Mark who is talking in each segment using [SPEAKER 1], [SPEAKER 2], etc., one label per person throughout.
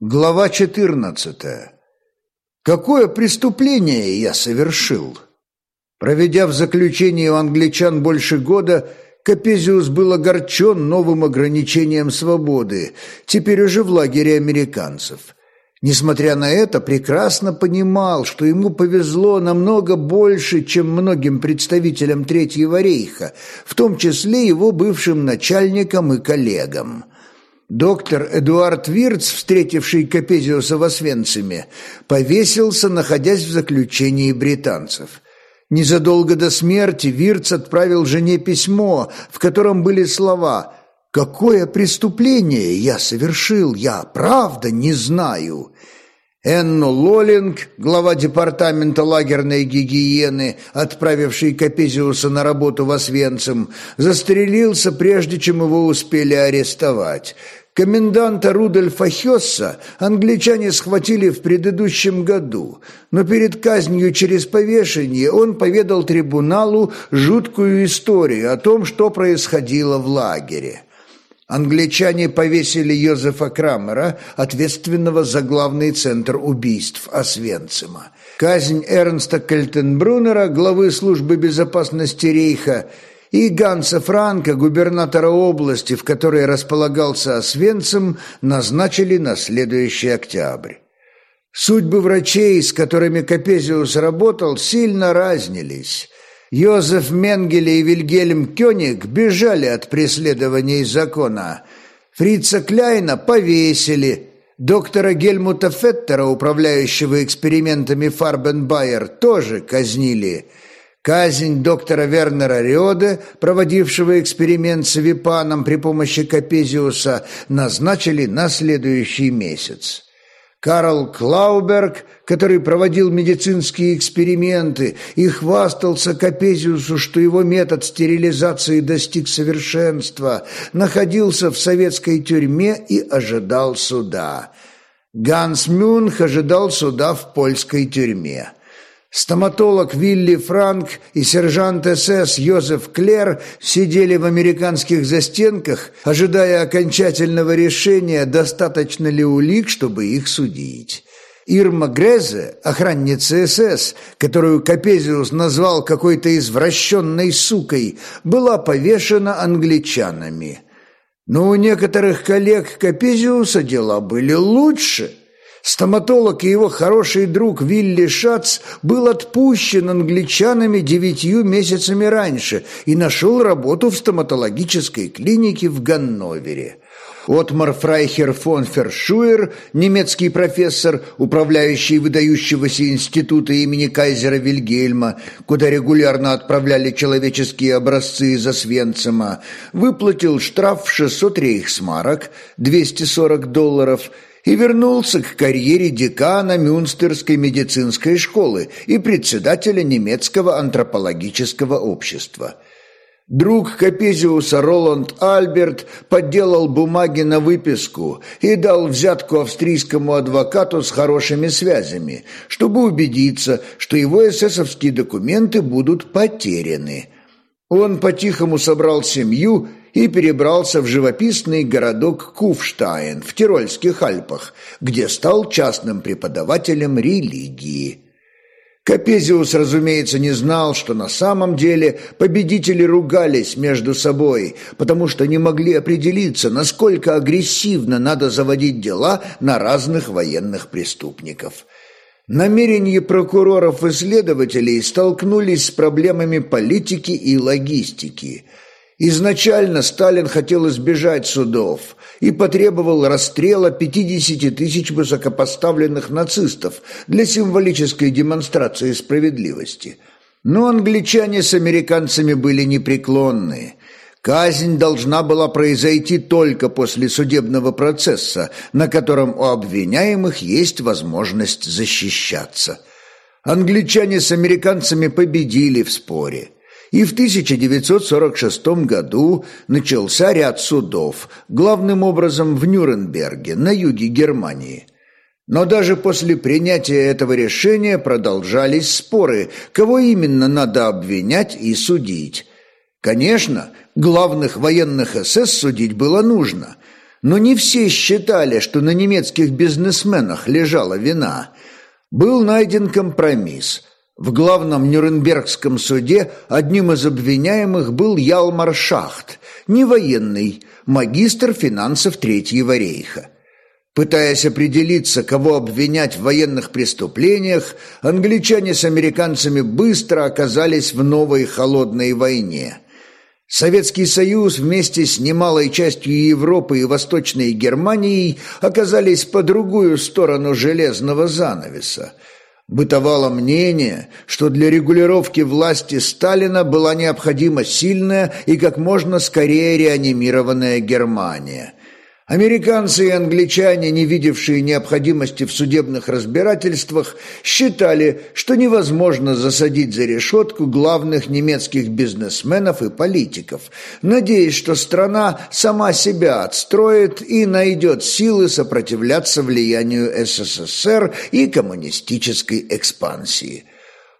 [SPEAKER 1] Глава 14. Какое преступление я совершил? Проведя в заключении у англичан больше года, Капезиус был огорчен новым ограничением свободы, теперь уже в лагере американцев. Несмотря на это, прекрасно понимал, что ему повезло намного больше, чем многим представителям Третьего рейха, в том числе его бывшим начальникам и коллегам – Доктор Эдуард Вирц, встретивший Капезиуса в Освенциме, повесился, находясь в заключении британцев. Незадолго до смерти Вирц отправил жене письмо, в котором были слова «Какое преступление я совершил, я правда не знаю». Энну Лоллинг, глава департамента лагерной гигиены, отправивший Капезиуса на работу в Освенцим, застрелился, прежде чем его успели арестовать. Коменданта Рудольфа Хесса англичане схватили в предыдущем году, но перед казнью через повешение он поведал трибуналу жуткую историю о том, что происходило в лагере. Англичане повесили Йозефа Крамера, ответственного за главный центр убийств Освенцима. Казнь Эрнста Кельтенбруннера, главы службы безопасности Рейха, и Ганса Франка, губернатора области, в которой располагался Освенцим, назначили на следующий октябрь. Судьбы врачей, с которыми Капезиус работал, сильно разнились. Йозеф Менгеле и Вильгельм Кёник бежали от преследований закона. Фрица Кляйна повесили. Доктора Гельмута Феттера, управляющего экспериментами Фарбенбайер, тоже казнили – Казнь доктора Вернера Риоде, проводившего эксперимент с Випаном при помощи Капезиуса, назначили на следующий месяц. Карл Клауберг, который проводил медицинские эксперименты и хвастался Капезиусу, что его метод стерилизации достиг совершенства, находился в советской тюрьме и ожидал суда. Ганс Мюнх ожидал суда в польской тюрьме. Стоматолог Вилли Франк и сержант СС Йозеф Клер сидели в американских застенках, ожидая окончательного решения, достаточно ли улик, чтобы их судить. Ирма Грезе, охранница СС, которую Капезиус назвал какой-то извращенной сукой, была повешена англичанами. Но у некоторых коллег Капезиуса дела были лучше – Стоматолог и его хороший друг Вилли Шац был отпущен англичанами девятью месяцами раньше и нашел работу в стоматологической клинике в Ганновере. Отмар Фрайхер фон Фершуер, немецкий профессор, управляющий выдающегося института имени кайзера Вильгельма, куда регулярно отправляли человеческие образцы из Освенцима, выплатил штраф в 600 рейхсмарок, 240 долларов, и вернулся к карьере декана Мюнстерской медицинской школы и председателя немецкого антропологического общества. Друг Капезиуса Роланд Альберт подделал бумаги на выписку и дал взятку австрийскому адвокату с хорошими связями, чтобы убедиться, что его эсэсовские документы будут потеряны. Он по-тихому собрал семью и перебрался в живописный городок Куфштайн в Тирольских Альпах, где стал частным преподавателем религии. Капезиус, разумеется, не знал, что на самом деле победители ругались между собой, потому что не могли определиться, насколько агрессивно надо заводить дела на разных военных преступников. Намерения прокуроров и следователей столкнулись с проблемами политики и логистики – Изначально Сталин хотел избежать судов и потребовал расстрела 50 тысяч высокопоставленных нацистов для символической демонстрации справедливости. Но англичане с американцами были непреклонны. Казнь должна была произойти только после судебного процесса, на котором у обвиняемых есть возможность защищаться. Англичане с американцами победили в споре – и в 1946 году начался ряд судов, главным образом в Нюрнберге, на юге Германии. Но даже после принятия этого решения продолжались споры, кого именно надо обвинять и судить. Конечно, главных военных СС судить было нужно, Но не все считали, что на немецких бизнесменах лежала вина. Был найден компромисс. В главном Нюрнбергском суде одним из обвиняемых был Ялмар Шахт, не военный, магистр финансов Третьего рейха. Пытаясь определиться, кого обвинять в военных преступлениях, англичане с американцами быстро оказались в новой холодной войне – Советский Союз вместе с немалой частью Европы и Восточной Германией оказались по другую сторону железного занавеса. Бытовало мнение, что для регулировки власти Сталина была необходима сильная и как можно скорее реанимированная Германия – Американцы и англичане, не видевшие необходимости в судебных разбирательствах, считали, что невозможно засадить за решетку главных немецких бизнесменов и политиков, надеясь, что страна сама себя отстроит и найдет силы сопротивляться влиянию СССР и коммунистической экспансии.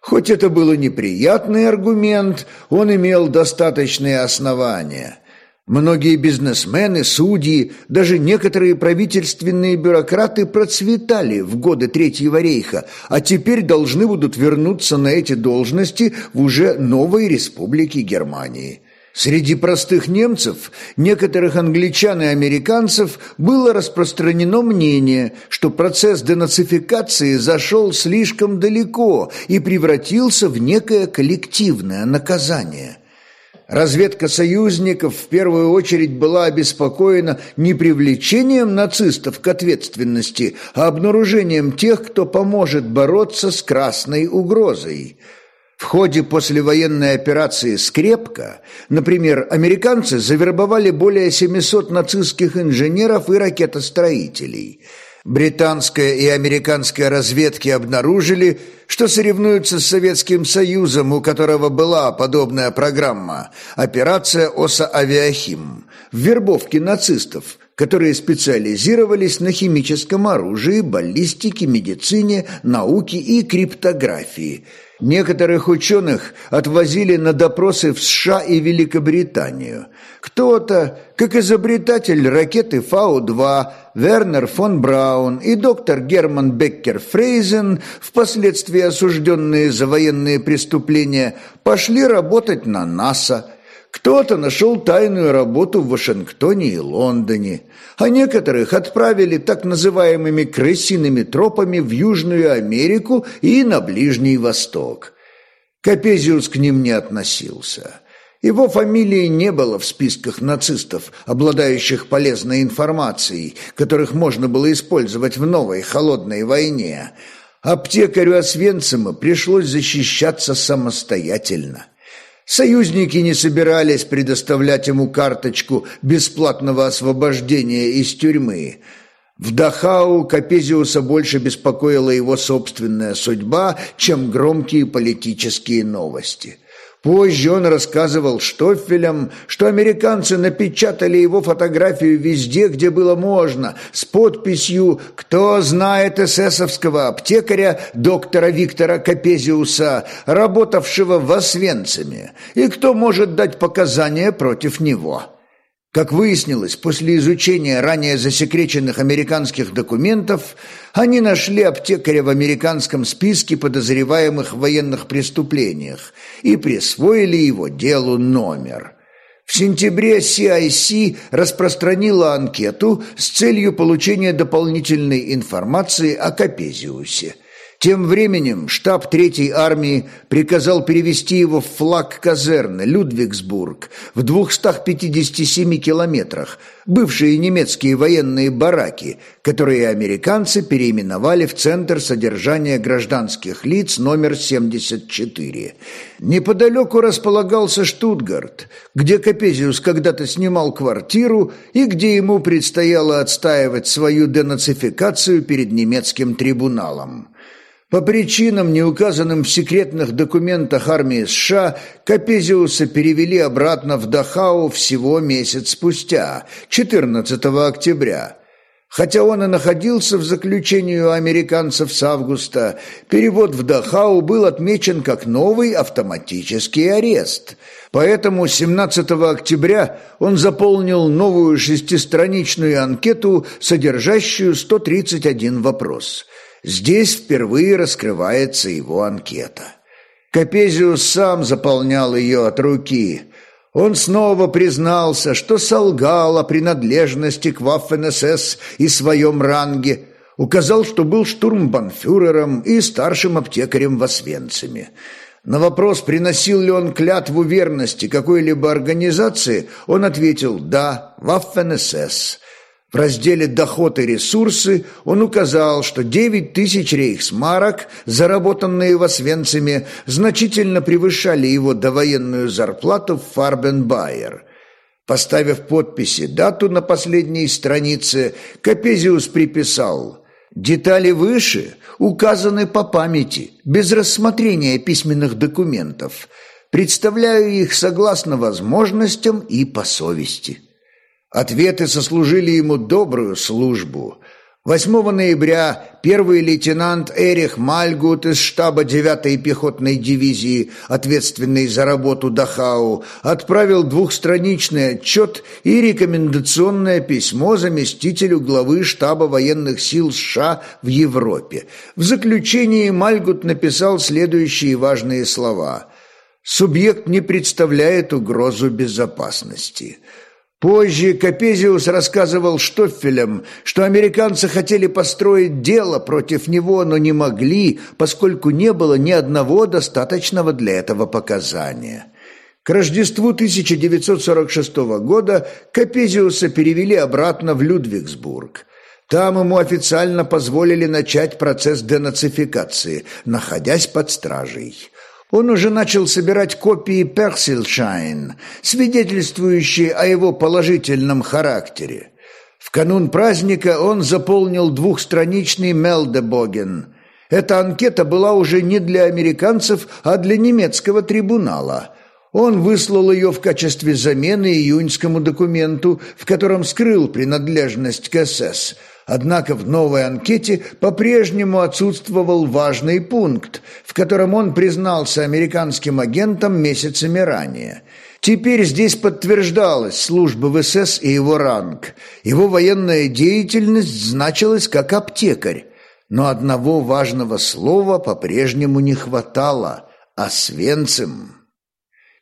[SPEAKER 1] Хоть это был и неприятный аргумент, он имел достаточные основания – Многие бизнесмены, судьи, даже некоторые правительственные бюрократы процветали в годы Третьего рейха, а теперь должны будут вернуться на эти должности в уже новой республике Германии. Среди простых немцев, некоторых англичан и американцев было распространено мнение, что процесс денацификации зашел слишком далеко и превратился в некое коллективное наказание – Разведка союзников в первую очередь была обеспокоена не привлечением нацистов к ответственности, а обнаружением тех, кто поможет бороться с красной угрозой. В ходе послевоенной операции «Скрепка», например, американцы завербовали более 700 нацистских инженеров и ракетостроителей – Британская и американская разведки обнаружили, что соревнуются с Советским Союзом, у которого была подобная программа «Операция Оса Авиахим» в вербовке нацистов, которые специализировались на химическом оружии, баллистике, медицине, науке и криптографии – Некоторых ученых отвозили на допросы в США и Великобританию. Кто-то, как изобретатель ракеты Фау-2 Вернер фон Браун и доктор Герман Беккер Фрейзен, впоследствии осужденные за военные преступления, пошли работать на НАСА – кто-то нашел тайную работу в Вашингтоне и Лондоне, а некоторых отправили так называемыми крысиными тропами в Южную Америку и на Ближний Восток. Капезиус к ним не относился. Его фамилии не было в списках нацистов, обладающих полезной информацией, которых можно было использовать в новой холодной войне. Аптекарю Освенцима пришлось защищаться самостоятельно – Союзники не собирались предоставлять ему карточку бесплатного освобождения из тюрьмы. В Дахау Капезиуса больше беспокоила его собственная судьба, чем громкие политические новости – Позже он рассказывал Штоффелям, что американцы напечатали его фотографию везде, где было можно, с подписью «Кто знает эсэсовского аптекаря доктора Виктора Капезиуса, работавшего в Освенциме, и кто может дать показания против него». Как выяснилось, после изучения ранее засекреченных американских документов, они нашли аптекаря в американском списке подозреваемых в военных преступлениях и присвоили его делу номер. В сентябре CIC распространила анкету с целью получения дополнительной информации о Капезиусе – тем временем штаб Третьей армии приказал перевести его в флаг казерны Людвигсбург в 257 километрах, бывшие немецкие военные бараки, которые американцы переименовали в Центр содержания гражданских лиц номер 74. Неподалеку располагался Штутгарт, где Капезиус когда-то снимал квартиру и где ему предстояло отстаивать свою денацификацию перед немецким трибуналом. По причинам, не указанным в секретных документах армии США, Капезиуса перевели обратно в Дахау всего месяц спустя, 14 октября. Хотя он и находился в заключении у американцев с августа, перевод в Дахау был отмечен как новый автоматический арест. Поэтому 17 октября он заполнил новую шестистраничную анкету, содержащую 131 вопрос. Здесь впервые раскрывается его анкета. Капезиус сам заполнял ее от руки – он снова признался, что солгал о принадлежности к Ваффен-СС и своем ранге, указал, что был штурмбанфюрером и старшим аптекарем в Освенциме. На вопрос, приносил ли он клятву верности какой-либо организации, он ответил «Да, Ваффен-СС». В разделе «Доход и ресурсы» он указал, что 9 тысяч рейхсмарок, заработанные в Освенциме, значительно превышали его довоенную зарплату в Фарбенбайер. Поставив подписи дату на последней странице, Капезиус приписал «Детали выше указаны по памяти, без рассмотрения письменных документов. Представляю их согласно возможностям и по совести». Ответы сослужили ему добрую службу. 8 ноября первый лейтенант Эрих Мальгут из штаба 9-й пехотной дивизии, ответственный за работу Дахау, отправил двухстраничный отчет и рекомендационное письмо заместителю главы штаба военных сил США в Европе. В заключении Мальгут написал следующие важные слова. «Субъект не представляет угрозу безопасности». Позже Капезиус рассказывал Штоффелям, что американцы хотели построить дело против него, но не могли, поскольку не было ни одного достаточного для этого показания. К Рождеству 1946 года Капезиуса перевели обратно в Людвигсбург. Там ему официально позволили начать процесс денацификации, находясь под стражей. Он уже начал собирать копии Персилшайн, свидетельствующие о его положительном характере. В канун праздника он заполнил двухстраничный Мелдебоген. Эта анкета была уже не для американцев, а для немецкого трибунала. Он выслал ее в качестве замены июньскому документу, в котором скрыл принадлежность к СС – Однако в новой анкете по-прежнему отсутствовал важный пункт, в котором он признался американским агентом месяцами ранее. Теперь здесь подтверждалась служба в СС и его ранг. Его военная деятельность значилась как аптекарь. Но одного важного слова по-прежнему не хватало – «Освенцим».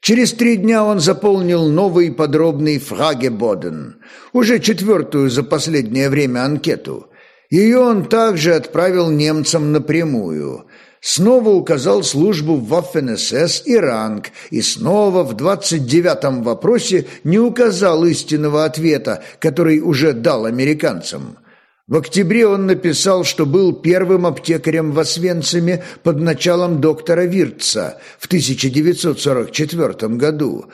[SPEAKER 1] Через три дня он заполнил новый подробный фрагебоден, уже четвертую за последнее время анкету. Ее он также отправил немцам напрямую. Снова указал службу в Waffen-СС и ранг, и снова в двадцать девятом вопросе не указал истинного ответа, который уже дал американцам. В октябре он написал, что был первым аптекарем в Освенциме под началом доктора Виртца в 1944 году.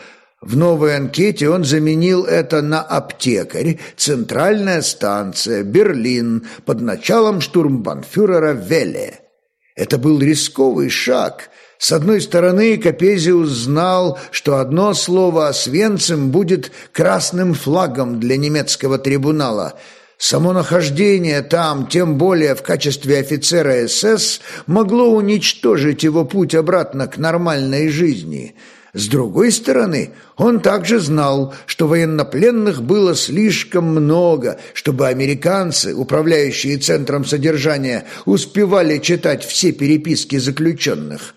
[SPEAKER 1] В новой анкете он заменил это на «аптекарь», «центральная станция», «Берлин» под началом штурмбанфюрера Веле. Это был рисковый шаг. С одной стороны, Капезиус знал, что одно слово «Освенцим» будет красным флагом для немецкого трибунала – Само нахождение там, тем более в качестве офицера СС, могло уничтожить его путь обратно к нормальной жизни. С другой стороны, он также знал, что военнопленных было слишком много, чтобы американцы, управляющие центром содержания, успевали читать все переписки заключенных.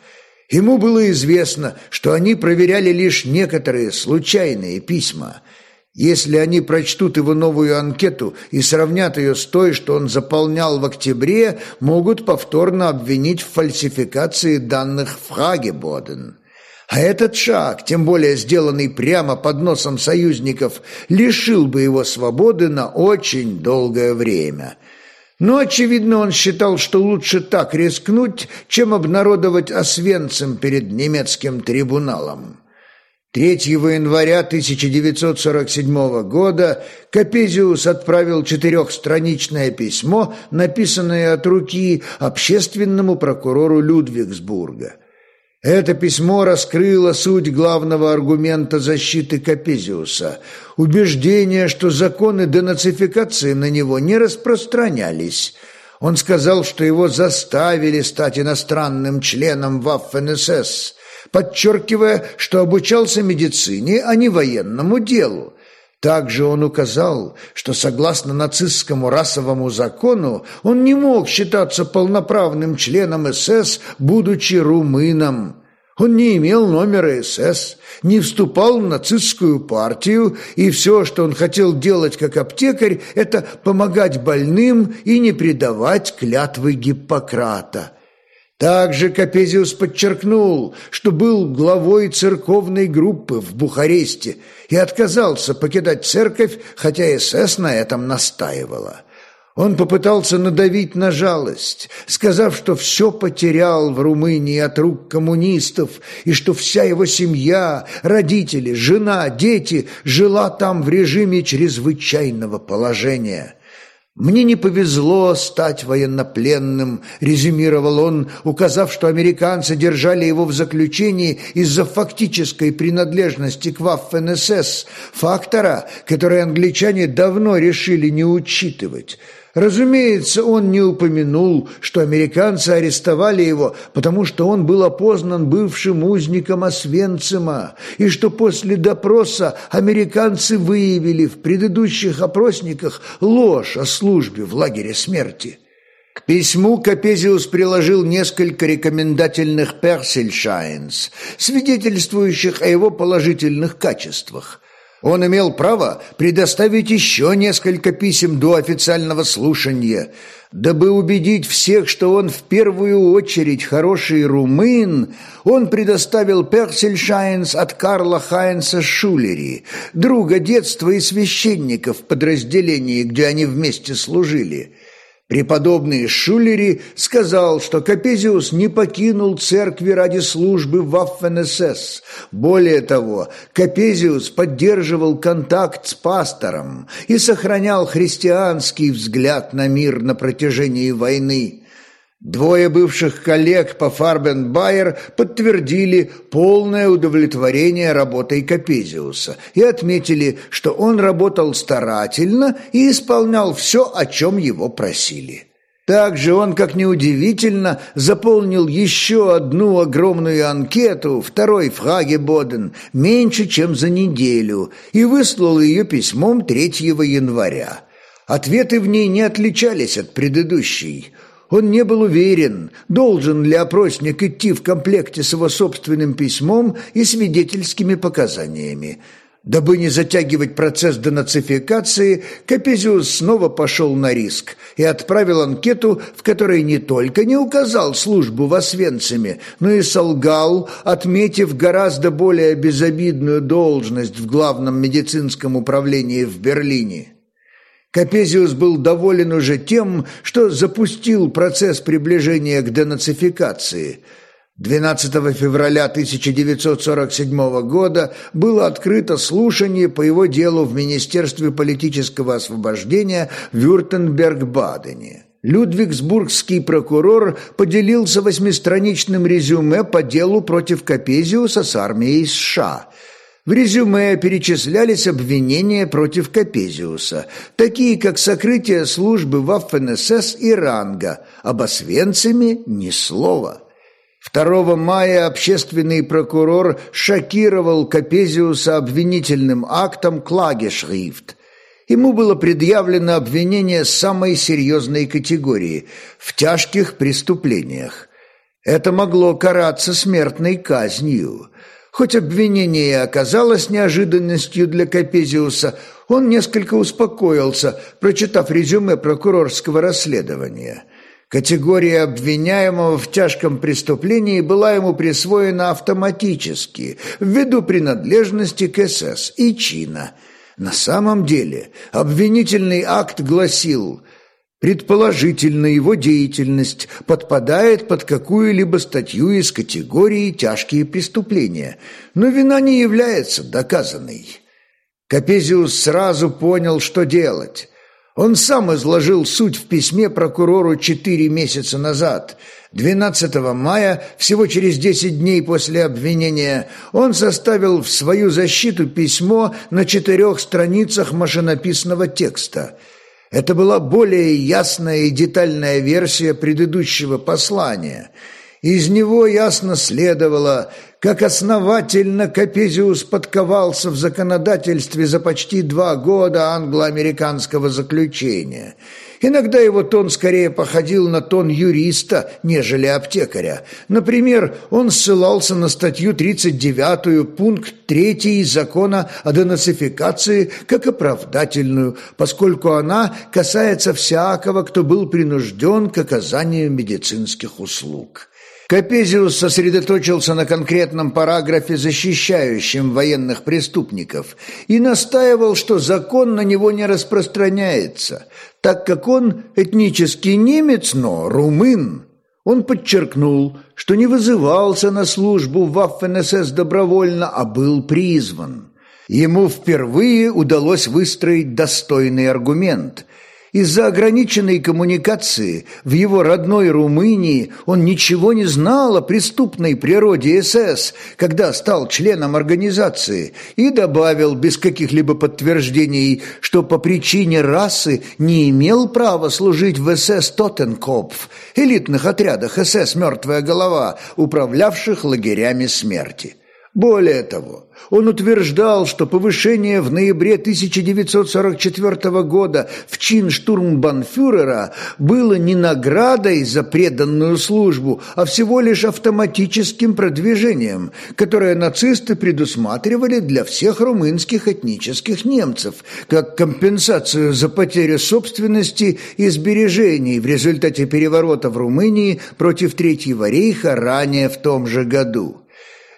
[SPEAKER 1] Ему было известно, что они проверяли лишь некоторые случайные письма – если они прочтут его новую анкету и сравнят ее с той, что он заполнял в октябре, могут повторно обвинить в фальсификации данных в Хагебоден. А этот шаг, тем более сделанный прямо под носом союзников, лишил бы его свободы на очень долгое время. Но, очевидно, он считал, что лучше так рискнуть, чем обнародовать Освенцим перед немецким трибуналом. 3 января 1947 года Капезиус отправил четырехстраничное письмо, написанное от руки общественному прокурору Людвигсбурга. Это письмо раскрыло суть главного аргумента защиты Капезиуса – убеждение, что законы денацификации на него не распространялись. Он сказал, что его заставили стать иностранным членом Waffen-СС, подчеркивая, что обучался медицине, а не военному делу. Также он указал, что согласно нацистскому расовому закону он не мог считаться полноправным членом СС, будучи румыном. Он не имел номера СС, не вступал в нацистскую партию, и все, что он хотел делать как аптекарь, это помогать больным и не предавать клятвы Гиппократа. Также Капезиус подчеркнул, что был главой церковной группы в Бухаресте и отказался покидать церковь, хотя СС на этом настаивала. Он попытался надавить на жалость, сказав, что все потерял в Румынии от рук коммунистов и что вся его семья, родители, жена, дети жила там в режиме чрезвычайного положения – «Мне не повезло стать военнопленным», – резюмировал он, указав, что американцы держали его в заключении из-за фактической принадлежности к Waffen-СС, фактора, который англичане давно решили не учитывать – Разумеется, он не упомянул, что американцы арестовали его, потому что он был опознан бывшим узником Освенцима, и что после допроса американцы выявили в предыдущих опросниках ложь о службе в лагере смерти. К письму Капезиус приложил несколько рекомендательных персельшайнс, свидетельствующих о его положительных качествах. Он имел право предоставить еще несколько писем до официального слушания, дабы убедить всех, что он в первую очередь хороший румын, он предоставил Персельшайнс от Карла Хайнса Шулери, друга детства и священника в подразделении, где они вместе служили – Преподобный Шулери сказал, что Капезиус не покинул церкви ради службы в Waffen-СС. Более того, Капезиус поддерживал контакт с пастором и сохранял христианский взгляд на мир на протяжении войны. Двое бывших коллег по Фарбен-Байер подтвердили полное удовлетворение работой Капезиуса и отметили, что он работал старательно и исполнял все, о чем его просили. Также он, как неудивительно, заполнил еще одну огромную анкету, второй Фрагебоден, меньше, чем за неделю, и выслал ее письмом 3 января. Ответы в ней не отличались от предыдущей – он не был уверен, должен ли опросник идти в комплекте с его собственным письмом и свидетельскими показаниями. Дабы не затягивать процесс денацификации, Капезиус снова пошел на риск и отправил анкету, в которой не только не указал службу в Освенциме, но и солгал, отметив гораздо более безобидную должность в главном медицинском управлении в Берлине. Капезиус был доволен уже тем, что запустил процесс приближения к денацификации. 12 февраля 1947 года было открыто слушание по его делу в Министерстве политического освобождения Вюртенберг-Бадене. Людвигсбургский прокурор поделился восьмистраничным резюме по делу против Капезиуса с армией США – в резюме перечислялись обвинения против Капезиуса, такие как сокрытие службы в ФНСС и ранга, об Освенциме ни слова. 2 мая общественный прокурор шокировал Капезиуса обвинительным актом «Клагешрифт». Ему было предъявлено обвинение самой серьезной категории – в тяжких преступлениях. Это могло караться смертной казнью – Хоть обвинение и оказалось неожиданностью для Капезиуса, он несколько успокоился, прочитав резюме прокурорского расследования. Категория обвиняемого в тяжком преступлении была ему присвоена автоматически, ввиду принадлежности к СС и чина. На самом деле обвинительный акт гласил – Предположительно, его деятельность подпадает под какую-либо статью из категории «тяжкие преступления», но вина не является доказанной. Капезиус сразу понял, что делать. Он сам изложил суть в письме прокурору четыре месяца назад. 12 мая, всего через 10 дней после обвинения, он составил в свою защиту письмо на четырех страницах машинописного текста. Это была более ясная и детальная версия предыдущего послания. Из него ясно следовало, как основательно Капезиус подковался в законодательстве за почти два года англо-американского заключения – Иногда его тон скорее походил на тон юриста, нежели аптекаря. Например, он ссылался на статью 39, пункт 3 закона о денацификации как оправдательную, поскольку она касается всякого, кто был принужден к оказанию медицинских услуг. Капезиус сосредоточился на конкретном параграфе, защищающем военных преступников, и настаивал, что закон на него не распространяется, так как он этнический немец, но румын. Он подчеркнул, что не вызывался на службу в Waffen-СС добровольно, а был призван. Ему впервые удалось выстроить достойный аргумент – из-за ограниченной коммуникации в его родной Румынии он ничего не знал о преступной природе СС, когда стал членом организации, и добавил без каких-либо подтверждений, что по причине расы не имел права служить в СС Тоттенкопф, элитных отрядах СС «Мертвая голова», управлявших лагерями смерти. Более того, он утверждал, что повышение в ноябре 1944 года в чин штурмбанфюрера было не наградой за преданную службу, а всего лишь автоматическим продвижением, которое нацисты предусматривали для всех румынских этнических немцев, как компенсацию за потерю собственности и сбережений в результате переворота в Румынии против Третьего рейха ранее в том же году.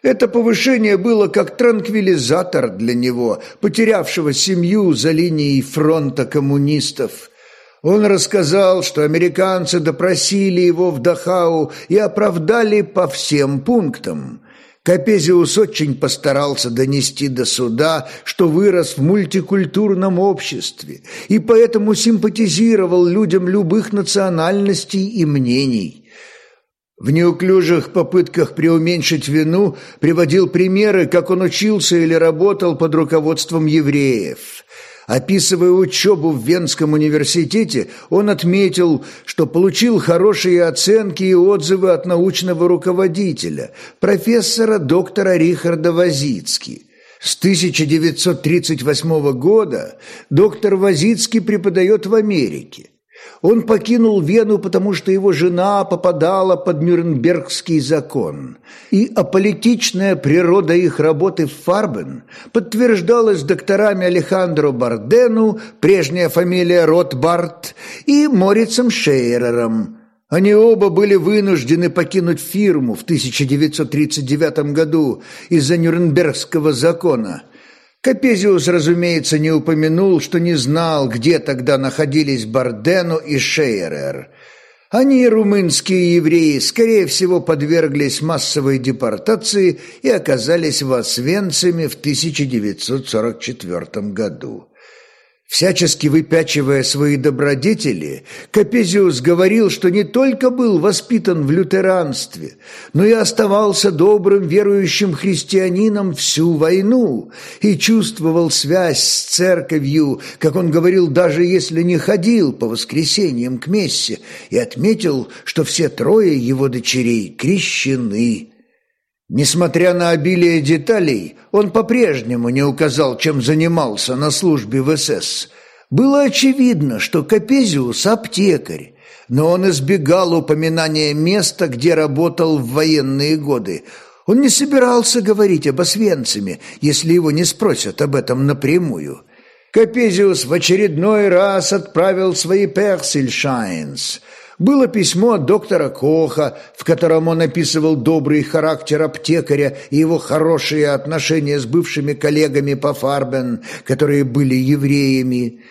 [SPEAKER 1] Это повышение было как транквилизатор для него, потерявшего семью за линией фронта коммунистов. Он рассказал, что американцы допросили его в Дахау и оправдали по всем пунктам. Капезиус очень постарался донести до суда, что вырос в мультикультурном обществе и поэтому симпатизировал людям любых национальностей и мнений – в неуклюжих попытках преуменьшить вину приводил примеры, как он учился или работал под руководством евреев. Описывая учебу в Венском университете, он отметил, что получил хорошие оценки и отзывы от научного руководителя, профессора доктора Рихарда Вазицки. С 1938 года доктор Вазицкий преподает в Америке. Он покинул Вену, потому что его жена попадала под Нюрнбергский закон, и аполитичная природа их работы в Фарбен подтверждалась докторами Алехандро Бардену, прежняя фамилия Ротбарт, и Морицем Шейерером. Они оба были вынуждены покинуть фирму в 1939 году из-за Нюрнбергского закона – Капезиус, разумеется, не упомянул, что не знал, где тогда находились Бардено и Шейерер. Они, румынские евреи, скорее всего, подверглись массовой депортации и оказались в Освенциме в 1944 году. Всячески выпячивая свои добродетели, Капезиус говорил, что не только был воспитан в лютеранстве, но и оставался добрым верующим христианином всю войну и чувствовал связь с церковью, как он говорил, даже если не ходил по воскресеньям к мессе, и отметил, что все трое его дочерей крещены. Несмотря на обилие деталей, он по-прежнему не указал, чем занимался на службе в СС. Было очевидно, что Капезиус – аптекарь, но он избегал упоминания места, где работал в военные годы. Он не собирался говорить об Освенциме, если его не спросят об этом напрямую. Капезиус в очередной раз отправил свои «Персельшайнс», было письмо от доктора Коха, в котором он описывал добрый характер аптекаря и его хорошие отношения с бывшими коллегами по Фарбен, которые были евреями.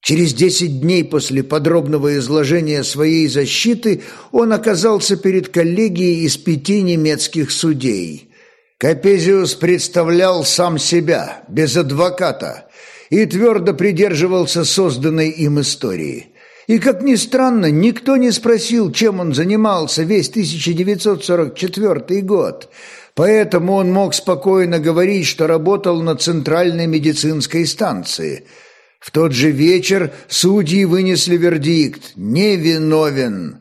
[SPEAKER 1] Через десять дней после подробного изложения своей защиты он оказался перед коллегией из пяти немецких судей. Капезиус представлял сам себя, без адвоката, и твердо придерживался созданной им истории – И, как ни странно, никто не спросил, чем он занимался весь 1944 год, поэтому он мог спокойно говорить, что работал на центральной медицинской станции. В тот же вечер судьи вынесли вердикт «невиновен».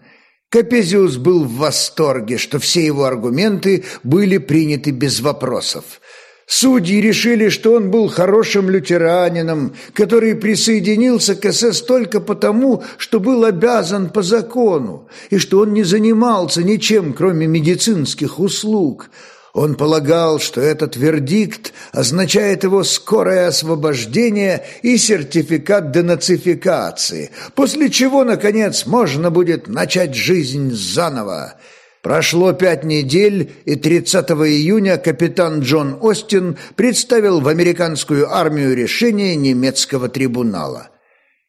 [SPEAKER 1] Капезиус был в восторге, что все его аргументы были приняты без вопросов. Судьи решили, что он был хорошим лютеранином, который присоединился к СС только потому, что был обязан по закону, и что он не занимался ничем, кроме медицинских услуг. Он полагал, что этот вердикт означает его скорое освобождение и сертификат денацификации, после чего, наконец, можно будет начать жизнь заново. Прошло пять недель, и 30 июня капитан Джон Остин представил в американскую армию решение немецкого трибунала.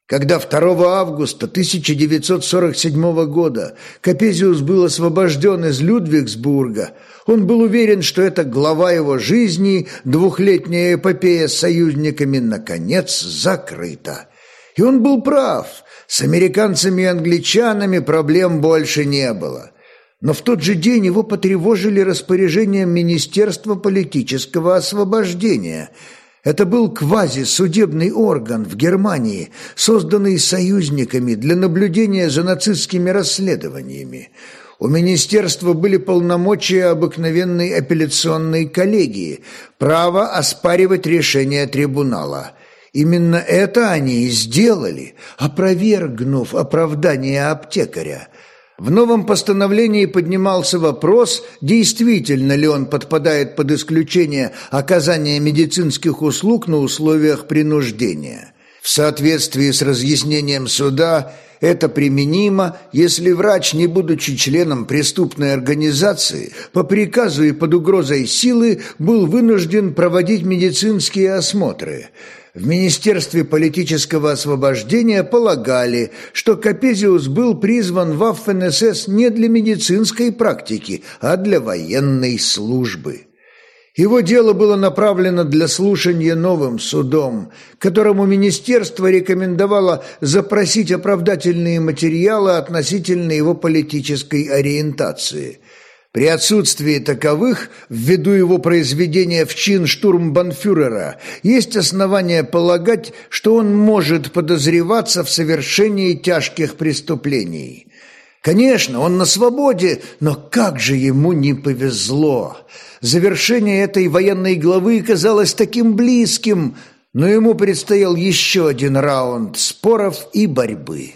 [SPEAKER 1] Когда 2 августа 1947 года Капезиус был освобожден из Людвигсбурга, он был уверен, что эта глава его жизни, двухлетняя эпопея с союзниками, наконец закрыта. И он был прав. С американцами и англичанами проблем больше не было но в тот же день его потревожили распоряжением Министерства политического освобождения. Это был квазисудебный орган в Германии, созданный союзниками для наблюдения за нацистскими расследованиями. У министерства были полномочия обыкновенной апелляционной коллегии, право оспаривать решение трибунала. Именно это они и сделали, опровергнув оправдание аптекаря – в новом постановлении поднимался вопрос, действительно ли он подпадает под исключение оказания медицинских услуг на условиях принуждения. В соответствии с разъяснением суда это применимо, если врач, не будучи членом преступной организации, по приказу и под угрозой силы был вынужден проводить медицинские осмотры – в Министерстве политического освобождения полагали, что Капезиус был призван в АФНСС не для медицинской практики, а для военной службы. Его дело было направлено для слушания новым судом, которому министерство рекомендовало запросить оправдательные материалы относительно его политической ориентации – при отсутствии таковых, ввиду его произведения в чин штурмбанфюрера, есть основания полагать, что он может подозреваться в совершении тяжких преступлений. Конечно, он на свободе, но как же ему не повезло! Завершение этой военной главы казалось таким близким, но ему предстоял еще один раунд споров и борьбы.